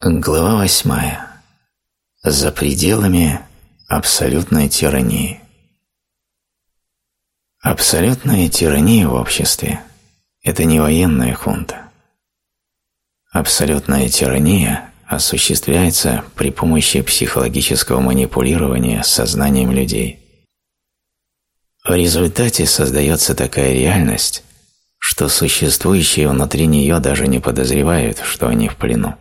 Глава восьмая. За пределами абсолютной тирании. Абсолютная тирания в обществе – это не военная хунта. Абсолютная тирания осуществляется при помощи психологического манипулирования сознанием людей. В результате создается такая реальность, что существующие внутри нее даже не подозревают, что они в плену.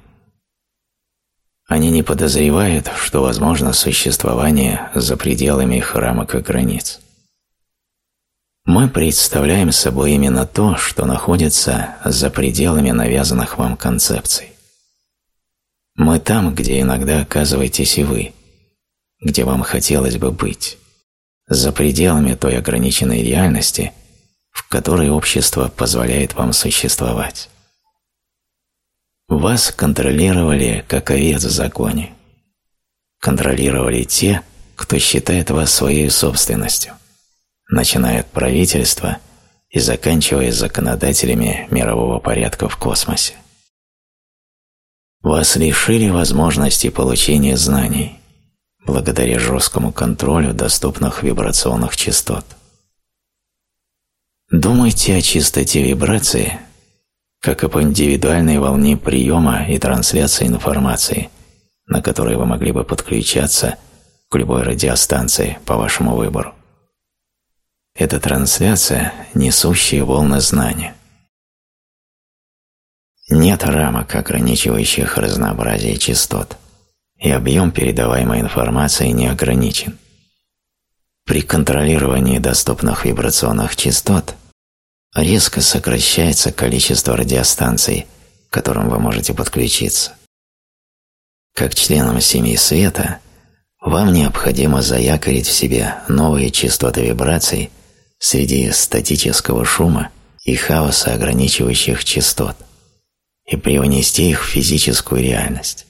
Они не подозревают, что возможно существование за пределами их рамок и границ. Мы представляем собой именно то, что находится за пределами навязанных вам концепций. Мы там, где иногда оказываетесь и вы, где вам хотелось бы быть, за пределами той ограниченной реальности, в которой общество позволяет вам существовать. Вас контролировали как овец в законе. Контролировали те, кто считает вас своей собственностью, начиная от правительства и заканчивая законодателями мирового порядка в космосе. Вас лишили возможности получения знаний благодаря жесткому контролю доступных вибрационных частот. Думайте о чистоте вибрации – как и по индивидуальной волне приема и трансляции информации, на которой вы могли бы подключаться к любой радиостанции по вашему выбору. Это трансляция, несущая волны знания. Нет рамок, ограничивающих разнообразие частот, и объем передаваемой информации не ограничен. При контролировании доступных вибрационных частот резко сокращается количество радиостанций, к которым вы можете подключиться. Как членам семьи света, вам необходимо заякорить в себе новые частоты вибраций среди статического шума и хаоса ограничивающих частот и привнести их в физическую реальность.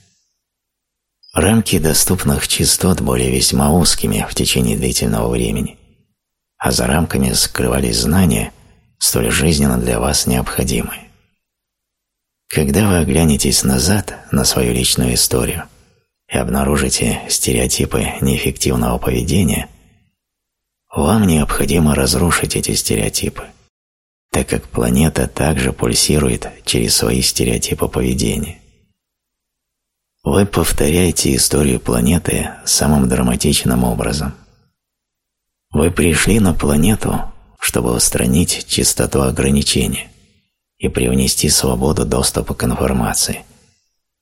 Рамки доступных частот были весьма узкими в течение длительного времени, а за рамками скрывались знания – столь жизненно для вас необходимы. Когда вы оглянетесь назад на свою личную историю и обнаружите стереотипы неэффективного поведения, вам необходимо разрушить эти стереотипы, так как планета также пульсирует через свои стереотипы поведения. Вы повторяете историю планеты самым драматичным образом. Вы пришли на планету, чтобы устранить чистоту ограничения и привнести свободу доступа к информации,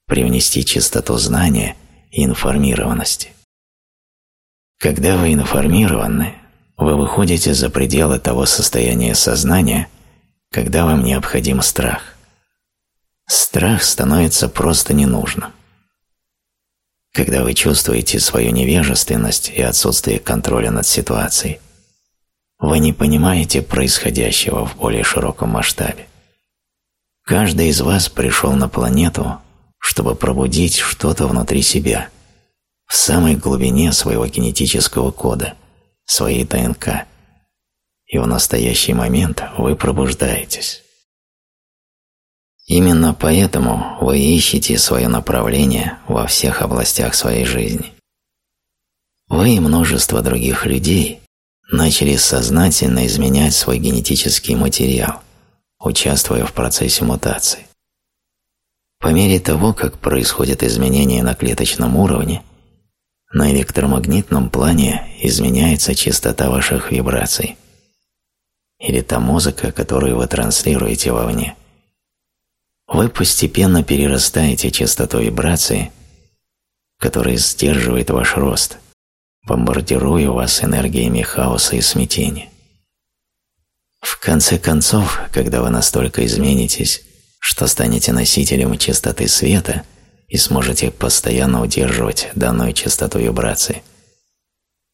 привнести чистоту знания и информированности. Когда вы информированы, вы выходите за пределы того состояния сознания, когда вам необходим страх. Страх становится просто ненужным. Когда вы чувствуете свою невежественность и отсутствие контроля над ситуацией – вы не понимаете происходящего в более широком масштабе. Каждый из вас пришел на планету, чтобы пробудить что-то внутри себя, в самой глубине своего генетического кода, своей ДНК. И в настоящий момент вы пробуждаетесь. Именно поэтому вы ищете свое направление во всех областях своей жизни. Вы и множество других людей начали сознательно изменять свой генетический материал, участвуя в процессе мутации. По мере того, как происходят изменения на клеточном уровне, на электромагнитном плане изменяется частота ваших вибраций или та музыка, которую вы транслируете вовне. Вы постепенно перерастаете частоту вибрации, которая сдерживает ваш рост – бомбардируя вас энергиями хаоса и смятения. В конце концов, когда вы настолько изменитесь, что станете носителем частоты света и сможете постоянно удерживать данную частоту вибрации,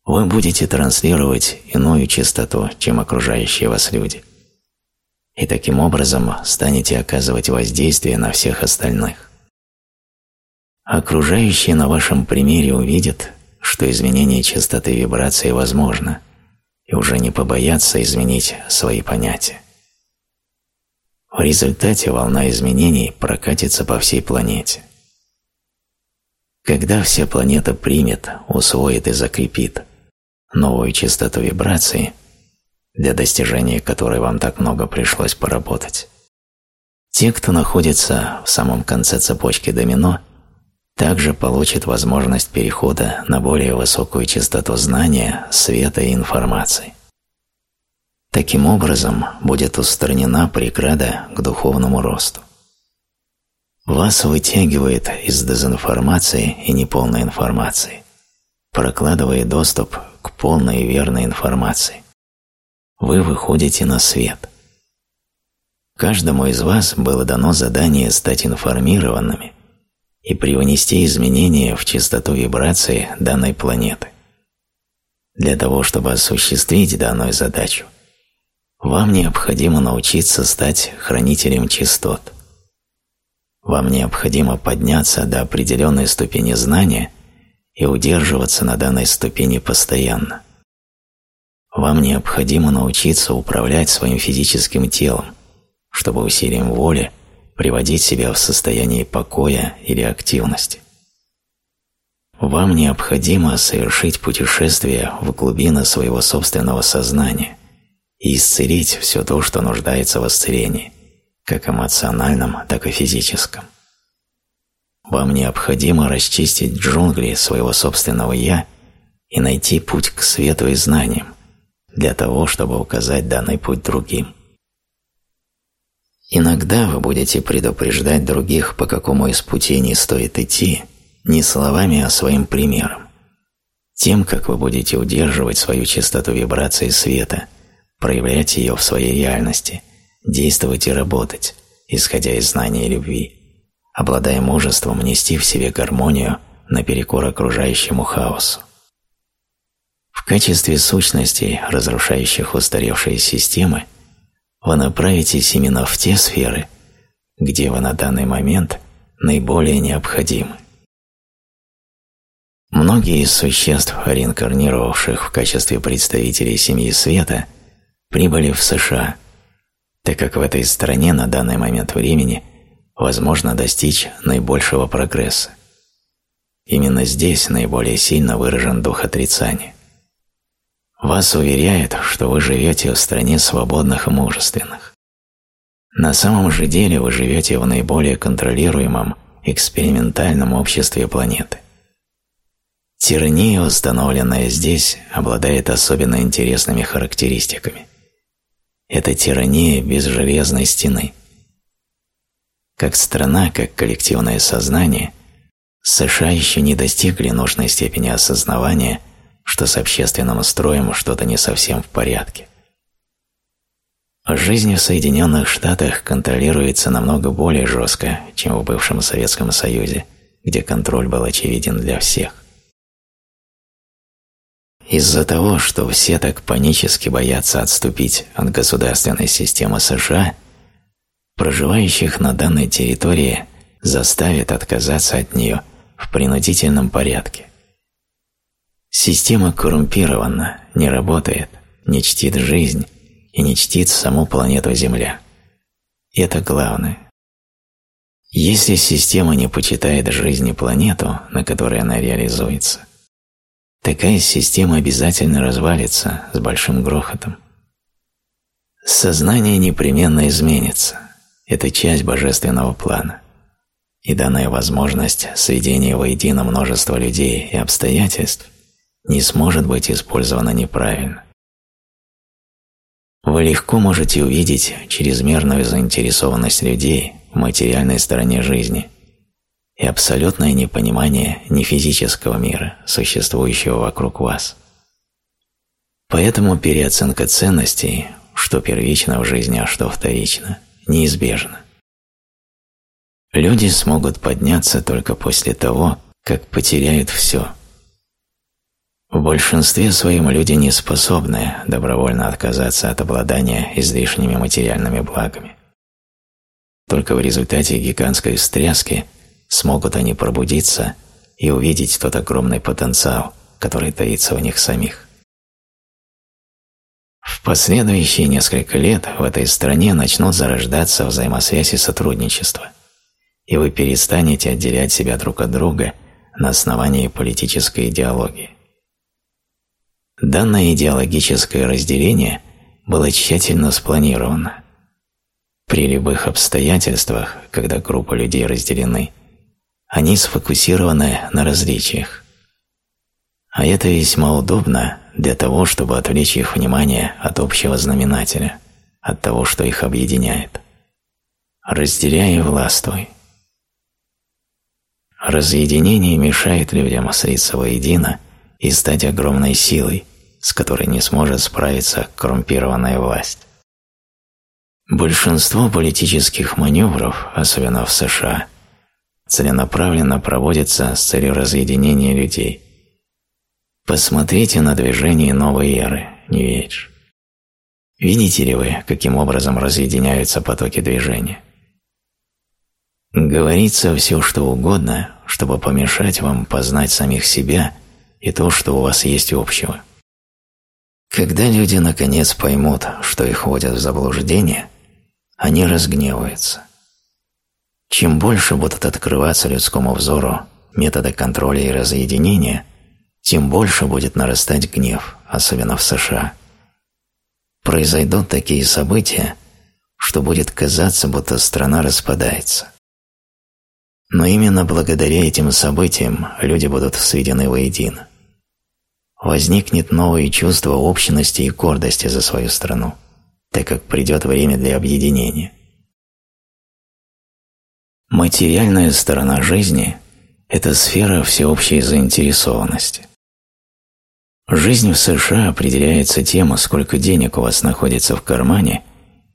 вы будете транслировать иную частоту, чем окружающие вас люди. И таким образом станете оказывать воздействие на всех остальных. Окружающие на вашем примере увидят, что изменение частоты вибрации возможно, и уже не побояться изменить свои понятия. В результате волна изменений прокатится по всей планете. Когда вся планета примет, усвоит и закрепит новую частоту вибрации, для достижения которой вам так много пришлось поработать, те, кто находится в самом конце цепочки домино, также получат возможность перехода на более высокую частоту знания, света и информации. Таким образом будет устранена преграда к духовному росту. Вас вытягивает из дезинформации и неполной информации, прокладывая доступ к полной и верной информации. Вы выходите на свет. Каждому из вас было дано задание стать информированными и привнести изменения в частоту вибрации данной планеты. Для того, чтобы осуществить данную задачу, вам необходимо научиться стать хранителем частот – вам необходимо подняться до определенной ступени знания и удерживаться на данной ступени постоянно. Вам необходимо научиться управлять своим физическим телом, чтобы усилием воли приводить себя в состояние покоя или активности. Вам необходимо совершить путешествие в глубины своего собственного сознания и исцелить все то, что нуждается в исцелении как эмоциональном, так и физическом. Вам необходимо расчистить джунгли своего собственного «я» и найти путь к свету и знаниям, для того, чтобы указать данный путь другим. Иногда вы будете предупреждать других, по какому из путей не стоит идти, не словами, а своим примером. Тем, как вы будете удерживать свою частоту вибрации света, проявлять ее в своей реальности, действовать и работать, исходя из знания и любви, обладая мужеством нести в себе гармонию наперекор окружающему хаосу. В качестве сущностей, разрушающих устаревшие системы, вы направитесь именно в те сферы, где вы на данный момент наиболее необходимы. Многие из существ, реинкарнировавших в качестве представителей семьи света, прибыли в США – так как в этой стране на данный момент времени возможно достичь наибольшего прогресса. Именно здесь наиболее сильно выражен дух отрицания. Вас уверяют, что вы живете в стране свободных и мужественных. На самом же деле вы живете в наиболее контролируемом экспериментальном обществе планеты. Тирания, установленная здесь, обладает особенно интересными характеристиками – это тирания без железной стены. Как страна, как коллективное сознание, США еще не достигли нужной степени осознавания, что с общественным строем что-то не совсем в порядке. Жизнь в Соединенных Штатах контролируется намного более жестко, чем в бывшем Советском Союзе, где контроль был очевиден для всех. Из-за того, что все так панически боятся отступить от государственной системы США, проживающих на данной территории заставят отказаться от нее в принудительном порядке. Система коррумпирована, не работает, не чтит жизнь и не чтит саму планету Земля. Это главное. Если система не почитает жизнь и планету, на которой она реализуется, такая система обязательно развалится с большим грохотом. Сознание непременно изменится. Это часть божественного плана. И данная возможность сведения воедино множества людей и обстоятельств не сможет быть использована неправильно. Вы легко можете увидеть чрезмерную заинтересованность людей в материальной стороне жизни – и абсолютное непонимание нефизического мира, существующего вокруг вас. Поэтому переоценка ценностей, что первично в жизни, а что вторично, неизбежна. Люди смогут подняться только после того, как потеряют все. В большинстве своем люди не способны добровольно отказаться от обладания излишними материальными благами. Только в результате гигантской встряски – смогут они пробудиться и увидеть тот огромный потенциал, который таится в них самих. В последующие несколько лет в этой стране начнут зарождаться взаимосвязь и сотрудничество, и вы перестанете отделять себя друг от друга на основании политической идеологии. Данное идеологическое разделение было тщательно спланировано. При любых обстоятельствах, когда группы людей разделены, они сфокусированы на различиях. А это весьма удобно для того, чтобы отвлечь их внимание от общего знаменателя, от того, что их объединяет. Разделяй и властвуй. Разъединение мешает людям слиться воедино и стать огромной силой, с которой не сможет справиться коррумпированная власть. Большинство политических маневров, особенно в США, целенаправленно проводятся с целью разъединения людей. Посмотрите на движение новой эры, New Age. Видите ли вы, каким образом разъединяются потоки движения? Говорится все, что угодно, чтобы помешать вам познать самих себя и то, что у вас есть общего. Когда люди наконец поймут, что их вводят в заблуждение, они разгневаются. Чем больше будут открываться людскому взору методы контроля и разъединения, тем больше будет нарастать гнев, особенно в США. Произойдут такие события, что будет казаться, будто страна распадается. Но именно благодаря этим событиям люди будут сведены воедино. Возникнет новое чувство общности и гордости за свою страну, так как придет время для объединения. Материальная сторона жизни – это сфера всеобщей заинтересованности. Жизнь в США определяется тем, сколько денег у вас находится в кармане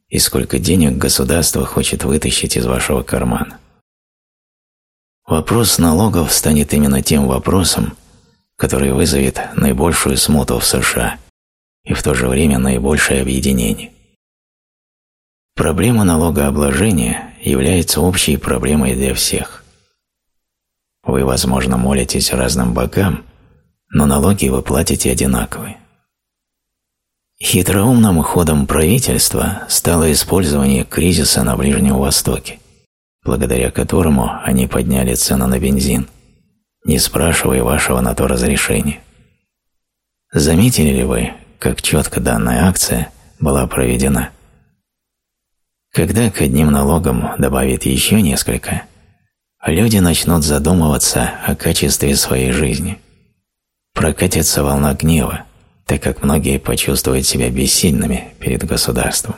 и сколько денег государство хочет вытащить из вашего кармана. Вопрос налогов станет именно тем вопросом, который вызовет наибольшую смуту в США и в то же время наибольшее объединение. Проблема налогообложения является общей проблемой для всех. Вы, возможно, молитесь разным богам, но налоги вы платите одинаковые. Хитроумным ходом правительства стало использование кризиса на Ближнем Востоке благодаря которому они подняли цену на бензин, не спрашивая вашего на то разрешения. Заметили ли вы, как четко данная акция была проведена? Когда к одним налогам добавят еще несколько, люди начнут задумываться о качестве своей жизни. Прокатится волна гнева, так как многие почувствуют себя бессильными перед государством.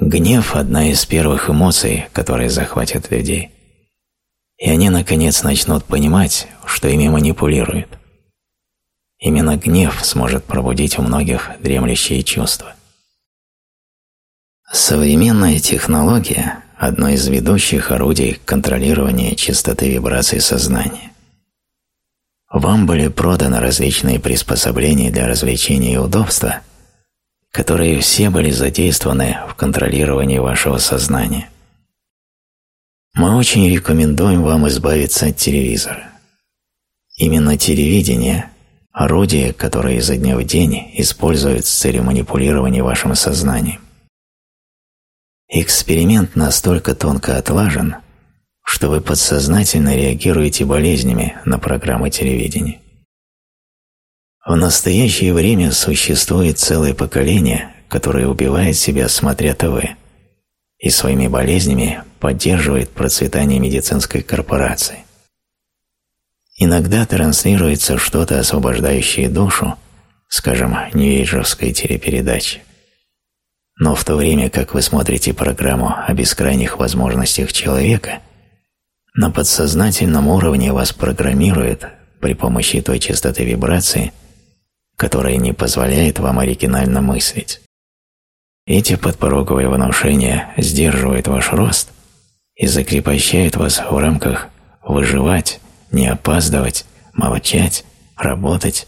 Гнев – одна из первых эмоций, которые захватят людей. И они, наконец, начнут понимать, что ими манипулируют. Именно гнев сможет пробудить у многих дремлющие чувства. Современная технология – одно из ведущих орудий контролирования частоты вибраций сознания. Вам были проданы различные приспособления для развлечения и удобства – которые все были задействованы в контролировании вашего сознания. Мы очень рекомендуем вам избавиться от телевизора. Именно телевидение – орудие, которое изо дня в день использует с целью манипулирования вашим сознанием. Эксперимент настолько тонко отлажен, что вы подсознательно реагируете болезнями на программы телевидения. В настоящее время существует целое поколение, которое убивает себя, смотря ТВ, и своими болезнями поддерживает процветание медицинской корпорации. Иногда транслируется что-то, освобождающее душу, скажем, ньюэйджевской телепередачи. Но в то время, как вы смотрите программу о бескрайних возможностях человека, на подсознательном уровне вас программируют при помощи той частоты вибрации – которое не позволяет вам оригинально мыслить. Эти подпороговые внушения сдерживают ваш рост и закрепощают вас в рамках выживать, не опаздывать, молчать, работать,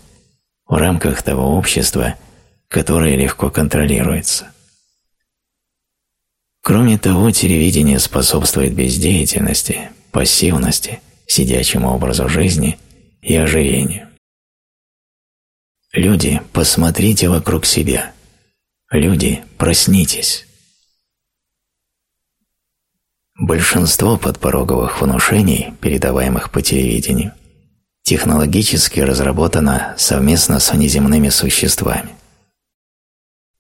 в рамках того общества, которое легко контролируется. Кроме того, телевидение способствует бездеятельности, пассивности, сидячему образу жизни и ожирению. Люди, посмотрите вокруг себя. Люди, проснитесь. Большинство подпороговых внушений, передаваемых по телевидению, технологически разработано совместно с внеземными существами.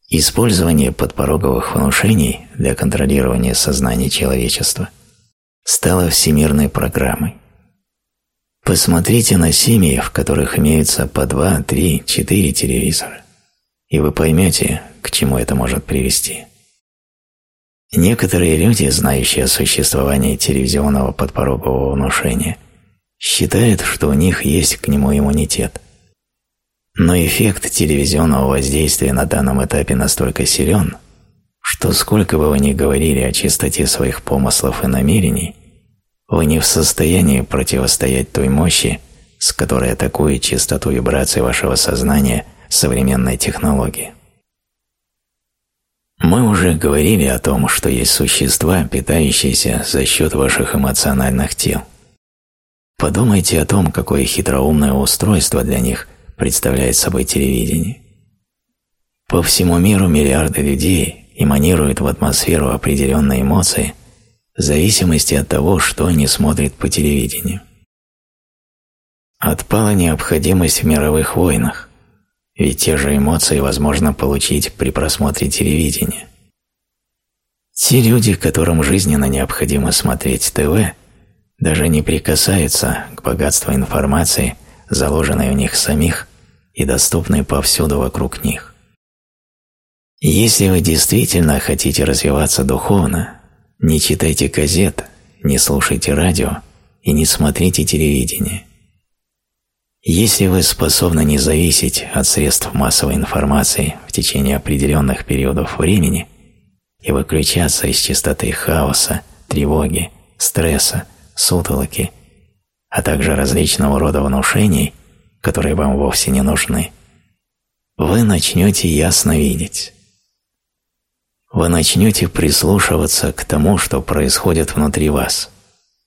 Использование подпороговых внушений для контролирования сознания человечества стало всемирной программой. Посмотрите на семьи, в которых имеются по два, три, четыре телевизора, и вы поймете, к чему это может привести. Некоторые люди, знающие о существовании телевизионного подпорогового внушения, считают, что у них есть к нему иммунитет. Но эффект телевизионного воздействия на данном этапе настолько силен, что сколько бы вы ни говорили о чистоте своих помыслов и намерений, вы не в состоянии противостоять той мощи, с которой атакует чистоту вибраций вашего сознания современной технологии. Мы уже говорили о том, что есть существа, питающиеся за счет ваших эмоциональных тел. Подумайте о том, какое хитроумное устройство для них представляет собой телевидение. По всему миру миллиарды людей эманируют в атмосферу определенные эмоции – в зависимости от того, что они смотрят по телевидению. Отпала необходимость в мировых войнах, ведь те же эмоции возможно получить при просмотре телевидения. Те люди, которым жизненно необходимо смотреть ТВ, даже не прикасаются к богатству информации, заложенной в них самих и доступной повсюду вокруг них. Если вы действительно хотите развиваться духовно, не читайте газет, не слушайте радио и не смотрите телевидение. Если вы способны не зависеть от средств массовой информации в течение определенных периодов времени и выключаться из частоты хаоса, тревоги, стресса, сутолоки, а также различного рода внушений, которые вам вовсе не нужны, вы начнете ясно видеть вы начнете прислушиваться к тому, что происходит внутри вас,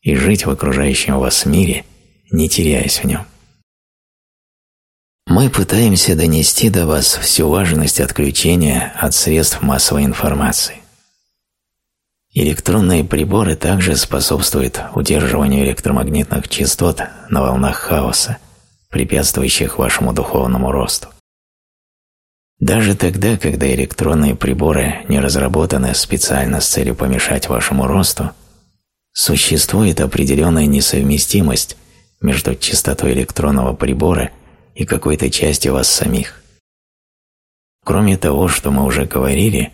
и жить в окружающем вас мире, не теряясь в нем. Мы пытаемся донести до вас всю важность отключения от средств массовой информации. Электронные приборы также способствуют удерживанию электромагнитных частот на волнах хаоса, препятствующих вашему духовному росту. Даже тогда, когда электронные приборы не разработаны специально с целью помешать вашему росту, существует определенная несовместимость между частотой электронного прибора и какой-то частью вас самих. Кроме того, что мы уже говорили,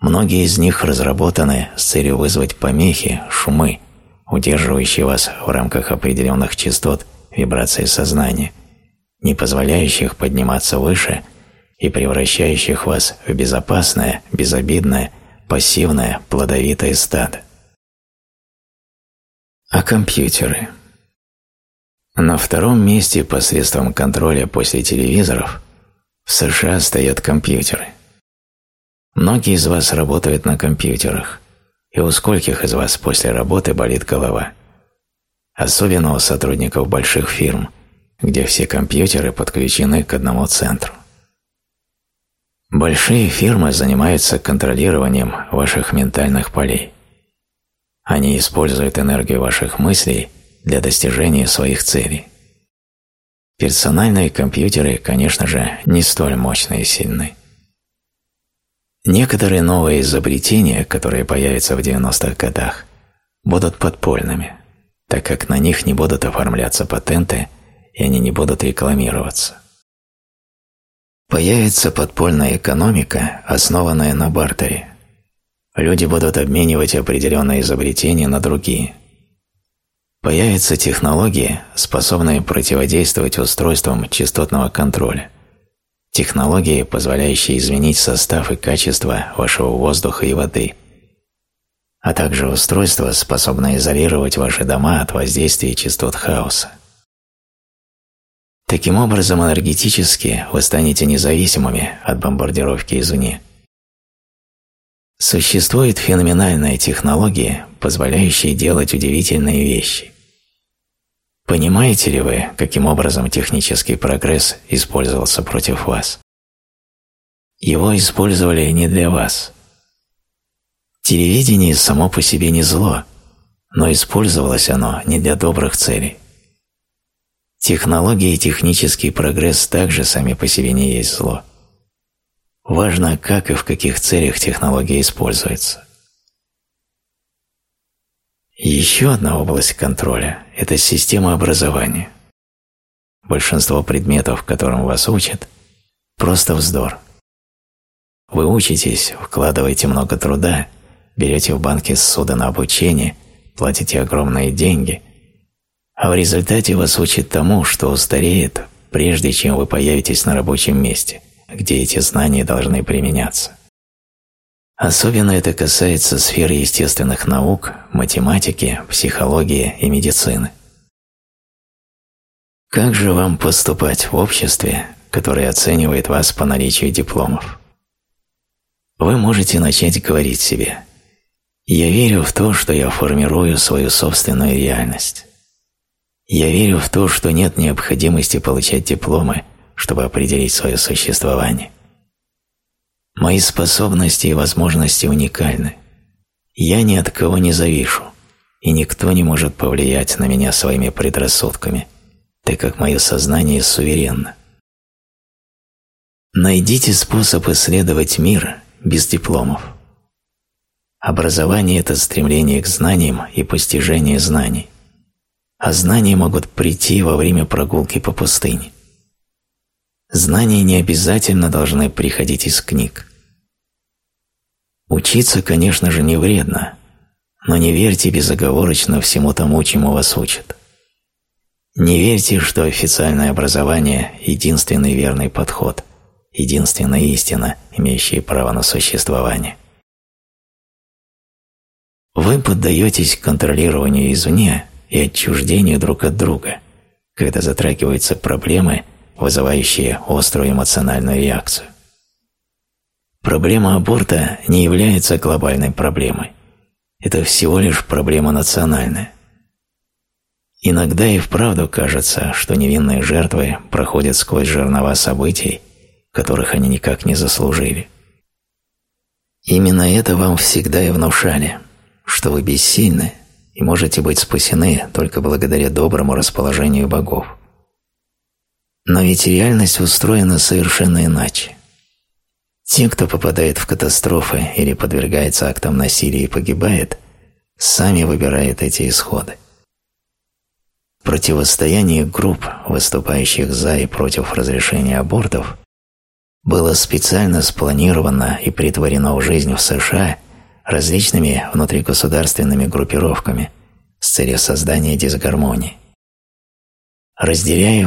многие из них разработаны с целью вызвать помехи, шумы, удерживающие вас в рамках определенных частот вибрации сознания, не позволяющих подниматься выше – и превращающих вас в безопасное, безобидное, пассивное, плодовитое стадо. А компьютеры? На втором месте посредством контроля после телевизоров в США стоят компьютеры. Многие из вас работают на компьютерах, и у скольких из вас после работы болит голова? Особенно у сотрудников больших фирм, где все компьютеры подключены к одному центру. Большие фирмы занимаются контролированием ваших ментальных полей. Они используют энергию ваших мыслей для достижения своих целей. Персональные компьютеры, конечно же, не столь мощные и сильны. Некоторые новые изобретения, которые появятся в 90-х годах, будут подпольными, так как на них не будут оформляться патенты и они не будут рекламироваться. Появится подпольная экономика, основанная на бартере. Люди будут обменивать определенные изобретения на другие. Появится технология, способная противодействовать устройствам частотного контроля. Технологии, позволяющие изменить состав и качество вашего воздуха и воды. А также устройства, способные изолировать ваши дома от воздействия частот хаоса. Таким образом, энергетически вы станете независимыми от бомбардировки извне. Существует феноменальная технология, позволяющая делать удивительные вещи. Понимаете ли вы, каким образом технический прогресс использовался против вас? Его использовали не для вас. Телевидение само по себе не зло, но использовалось оно не для добрых целей. Технологии и технический прогресс также сами по себе не есть зло. Важно, как и в каких целях технология используется. Еще одна область контроля – это система образования. Большинство предметов, которым вас учат, просто вздор. Вы учитесь, вкладываете много труда, берете в банке ссуды на обучение, платите огромные деньги, а в результате вас учат тому, что устареет, прежде чем вы появитесь на рабочем месте, где эти знания должны применяться. Особенно это касается сферы естественных наук, математики, психологии и медицины. Как же вам поступать в обществе, которое оценивает вас по наличию дипломов? Вы можете начать говорить себе «Я верю в то, что я формирую свою собственную реальность». Я верю в то, что нет необходимости получать дипломы, чтобы определить свое существование. Мои способности и возможности уникальны. Я ни от кого не завишу, и никто не может повлиять на меня своими предрассудками, так как мое сознание суверенно. Найдите способ исследовать мир без дипломов. Образование – это стремление к знаниям и постижение знаний, а знания могут прийти во время прогулки по пустыне. Знания не обязательно должны приходить из книг. Учиться, конечно же, не вредно, но не верьте безоговорочно всему тому, чему вас учат. Не верьте, что официальное образование – единственный верный подход, единственная истина, имеющая право на существование. Вы поддаетесь контролированию извне и отчуждению друг от друга, когда затрагиваются проблемы, вызывающие острую эмоциональную реакцию. Проблема аборта не является глобальной проблемой. Это всего лишь проблема национальная. Иногда и вправду кажется, что невинные жертвы проходят сквозь жернова событий, которых они никак не заслужили. Именно это вам всегда и внушали, что вы бессильны и можете быть спасены только благодаря доброму расположению богов. Но ведь реальность устроена совершенно иначе. Те, кто попадает в катастрофы или подвергается актам насилия и погибает, сами выбирают эти исходы. Противостояние групп, выступающих за и против разрешения абортов, было специально спланировано и притворено в жизнь в США различными внутригосударственными группировками с целью создания дисгармонии. Разделяя и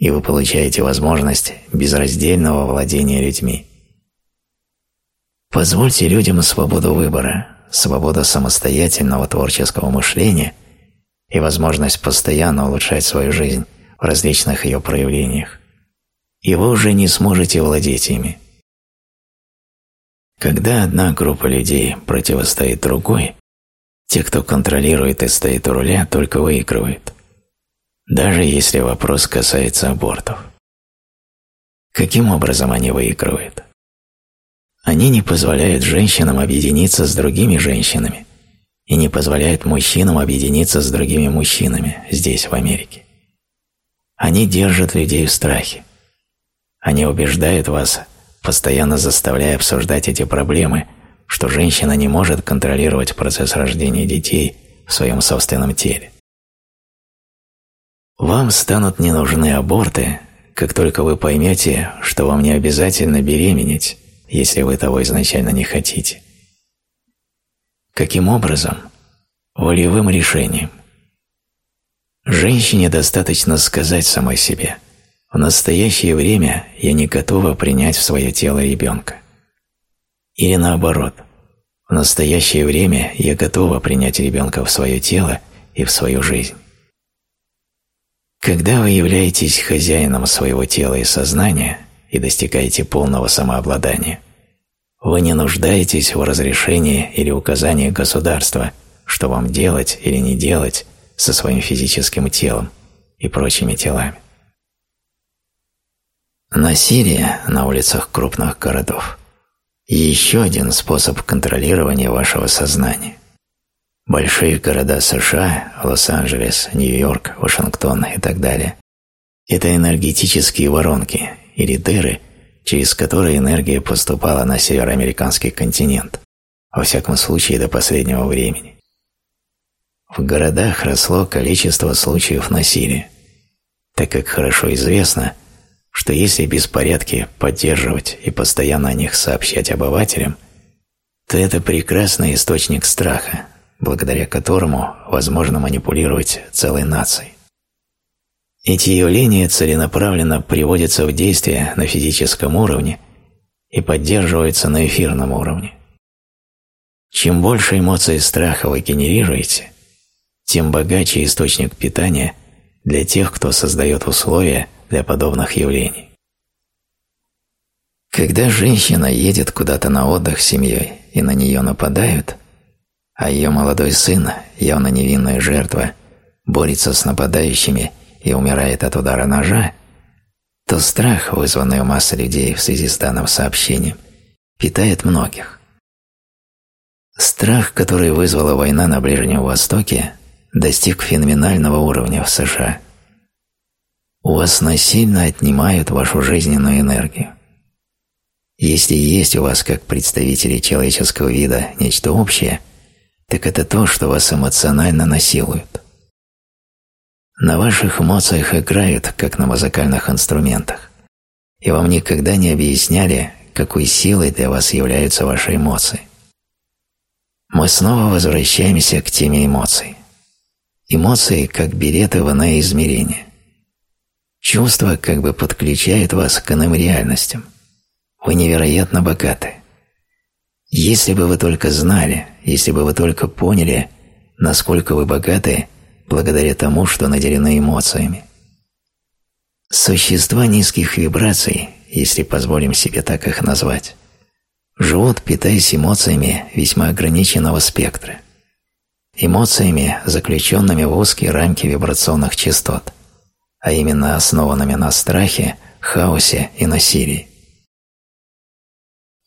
и вы получаете возможность безраздельного владения людьми. Позвольте людям свободу выбора, свободу самостоятельного творческого мышления и возможность постоянно улучшать свою жизнь в различных ее проявлениях, и вы уже не сможете владеть ими. Когда одна группа людей противостоит другой, те, кто контролирует и стоит у руля, только выигрывают даже если вопрос касается абортов. Каким образом они выигрывают? Они не позволяют женщинам объединиться с другими женщинами и не позволяют мужчинам объединиться с другими мужчинами здесь, в Америке. Они держат людей в страхе. Они убеждают вас, постоянно заставляя обсуждать эти проблемы, что женщина не может контролировать процесс рождения детей в своем собственном теле. Вам станут не нужны аборты, как только вы поймете, что вам не обязательно беременеть, если вы того изначально не хотите. Каким образом? Волевым решением. Женщине достаточно сказать самой себе «В настоящее время я не готова принять в свое тело ребенка». Или наоборот «В настоящее время я готова принять ребенка в свое тело и в свою жизнь». Когда вы являетесь хозяином своего тела и сознания и достигаете полного самообладания, вы не нуждаетесь в разрешении или указании государства, что вам делать или не делать со своим физическим телом и прочими телами. Насилие на улицах крупных городов – еще один способ контролирования вашего сознания. Большие города США, Лос-Анджелес, Нью-Йорк, Вашингтон и так далее – это энергетические воронки или дыры, через которые энергия поступала на североамериканский континент, во всяком случае до последнего времени. В городах росло количество случаев насилия, так как хорошо известно, что если беспорядки поддерживать и постоянно о них сообщать обывателям, то это прекрасный источник страха, благодаря которому возможно манипулировать целой нацией. Эти явления целенаправленно приводятся в действие на физическом уровне и поддерживаются на эфирном уровне. Чем больше эмоций страха вы генерируете, тем богаче источник питания для тех, кто создает условия для подобных явлений. Когда женщина едет куда-то на отдых с семьей и на нее нападают, а ее молодой сын, явно невинная жертва, борется с нападающими и умирает от удара ножа, то страх, вызванный у массы людей в связи с данным сообщением, питает многих. Страх, который вызвала война на Ближнем Востоке, достиг феноменального уровня в США. У вас насильно отнимают вашу жизненную энергию. Если есть у вас как представители человеческого вида нечто общее, так это то, что вас эмоционально насилуют. На ваших эмоциях играют, как на музыкальных инструментах, и вам никогда не объясняли, какой силой для вас являются ваши эмоции. Мы снова возвращаемся к теме эмоций. Эмоции как билеты в иное измерение. Чувства как бы подключают вас к иным реальностям. Вы невероятно богаты. Если бы вы только знали, если бы вы только поняли, насколько вы богаты благодаря тому, что наделены эмоциями. Существа низких вибраций, если позволим себе так их назвать, живут, питаясь эмоциями весьма ограниченного спектра – эмоциями, заключенными в узкие рамки вибрационных частот, а именно основанными на страхе, хаосе и насилии.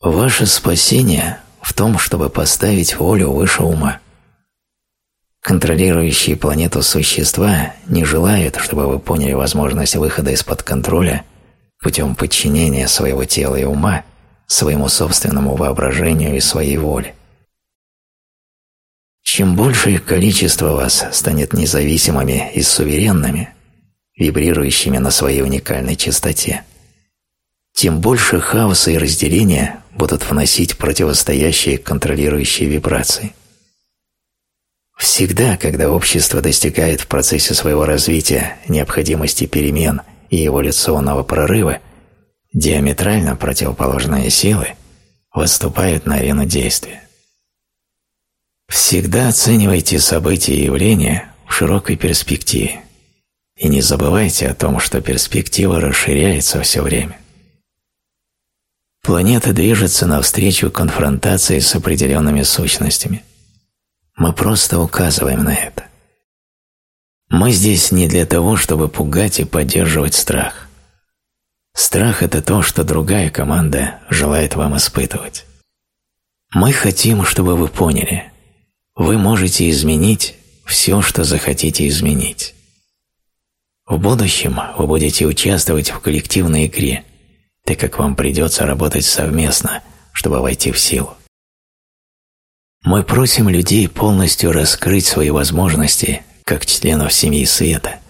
Ваше спасение в том, чтобы поставить волю выше ума. Контролирующие планету существа не желают, чтобы вы поняли возможность выхода из-под контроля путем подчинения своего тела и ума своему собственному воображению и своей воле. Чем большее количество вас станет независимыми и суверенными, вибрирующими на своей уникальной частоте, тем больше хаоса и разделения будут вносить противостоящие контролирующие вибрации. Всегда, когда общество достигает в процессе своего развития необходимости перемен и эволюционного прорыва, диаметрально противоположные силы выступают на арену действия. Всегда оценивайте события и явления в широкой перспективе и не забывайте о том, что перспектива расширяется все время. Планета движется навстречу конфронтации с определенными сущностями. Мы просто указываем на это. Мы здесь не для того, чтобы пугать и поддерживать страх. Страх – это то, что другая команда желает вам испытывать. Мы хотим, чтобы вы поняли – вы можете изменить все, что захотите изменить. В будущем вы будете участвовать в коллективной игре, так как вам придется работать совместно, чтобы войти в силу. Мы просим людей полностью раскрыть свои возможности как членов семьи света,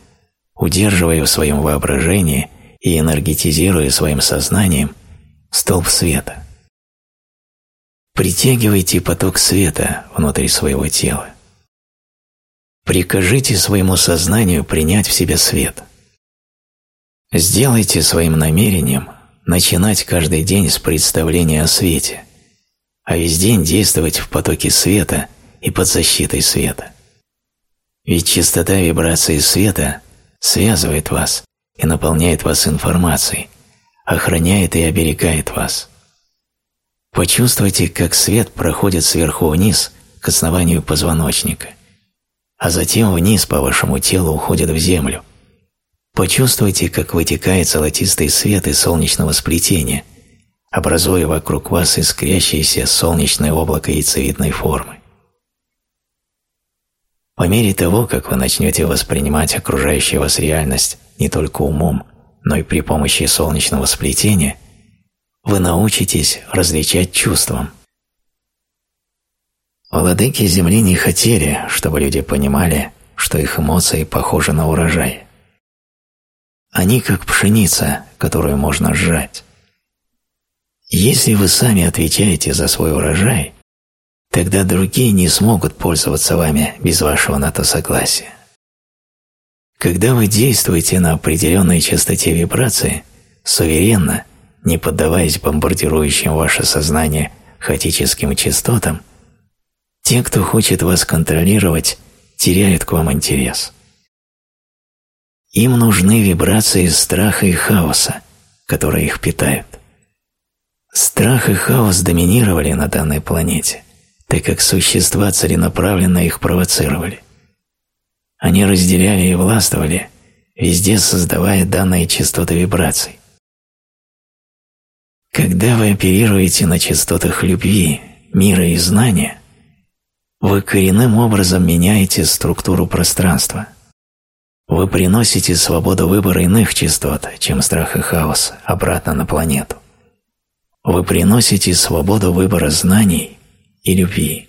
удерживая в своем воображении и энергетизируя своим сознанием столб света. Притягивайте поток света внутри своего тела. Прикажите своему сознанию принять в себя свет. Сделайте своим намерением начинать каждый день с представления о свете, а весь день действовать в потоке света и под защитой света. Ведь частота вибрации света связывает вас и наполняет вас информацией, охраняет и оберегает вас – Почувствуйте, как свет проходит сверху вниз к основанию позвоночника, а затем вниз по вашему телу уходит в землю. Почувствуйте, как вытекает золотистый свет из солнечного сплетения, образуя вокруг вас искрящееся солнечное облако яйцевидной формы. По мере того, как вы начнете воспринимать окружающую вас реальность не только умом, но и при помощи солнечного сплетения, вы научитесь различать чувствам. Владыки Земли не хотели, чтобы люди понимали, что их эмоции похожи на урожай. Они как пшеница, которую можно сжать. Если вы сами отвечаете за свой урожай, тогда другие не смогут пользоваться вами без вашего на то согласия. Когда вы действуете на определенной частоте вибрации, суверенно, не поддаваясь бомбардирующим ваше сознание хаотическим частотам, те, кто хочет вас контролировать, теряют к вам интерес. Им нужны вибрации страха и хаоса, которые их питают. Страх и хаос доминировали на данной планете, так как существа целенаправленно их провоцировали. Они разделяли и властвовали, везде создавая данные частоты вибраций. Когда вы оперируете на частотах любви, мира и знания, вы коренным образом меняете структуру пространства – вы приносите свободу выбора иных частот, чем страх и хаос, обратно на планету. Вы приносите свободу выбора знаний и любви.